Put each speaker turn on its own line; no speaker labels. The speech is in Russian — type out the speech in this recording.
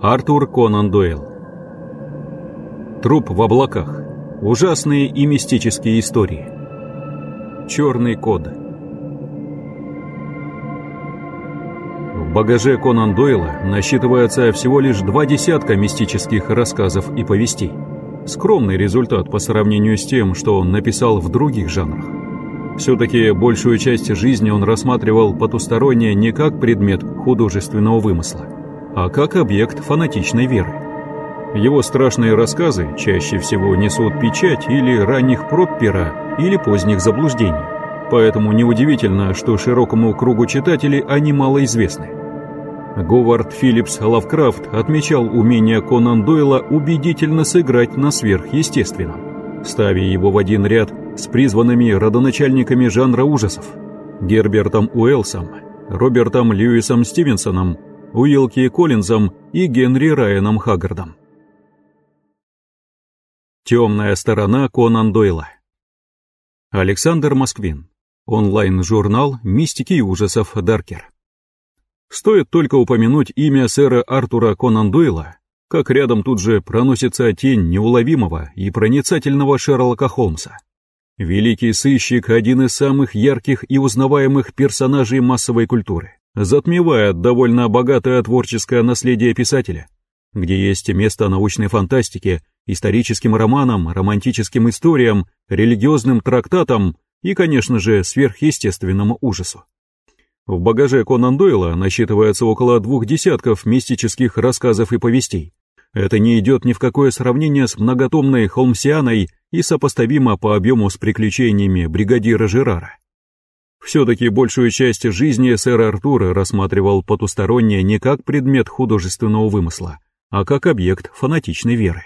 Артур Конан Дойл Труп в облаках. Ужасные и мистические истории. Черный код. В багаже Конан Дойла насчитывается всего лишь два десятка мистических рассказов и повестей. Скромный результат по сравнению с тем, что он написал в других жанрах. Все-таки большую часть жизни он рассматривал потустороннее не как предмет художественного вымысла, а как объект фанатичной веры. Его страшные рассказы чаще всего несут печать или ранних проб пера, или поздних заблуждений, поэтому неудивительно, что широкому кругу читателей они малоизвестны. Говард Филлипс Лавкрафт отмечал умение Конан Дойла убедительно сыграть на сверхъестественном, ставя его в один ряд с призванными родоначальниками жанра ужасов Гербертом Уэллсом, Робертом Льюисом Стивенсоном, Уилки Коллинзом и Генри Райаном Хаггардом. Темная сторона Конан Дойла Александр Москвин. Онлайн-журнал «Мистики и ужасов Даркер». Стоит только упомянуть имя сэра Артура Конан Дойла, как рядом тут же проносится тень неуловимого и проницательного Шерлока Холмса. Великий сыщик – один из самых ярких и узнаваемых персонажей массовой культуры, затмевает довольно богатое творческое наследие писателя, где есть место научной фантастике, историческим романам, романтическим историям, религиозным трактатам и, конечно же, сверхъестественному ужасу. В багаже Конан Дойла насчитывается около двух десятков мистических рассказов и повестей. Это не идет ни в какое сравнение с многотомной Холмсианой и сопоставимо по объему с приключениями бригадира Жерара. Все-таки большую часть жизни сэр Артура рассматривал потустороннее не как предмет художественного вымысла, а как объект фанатичной веры.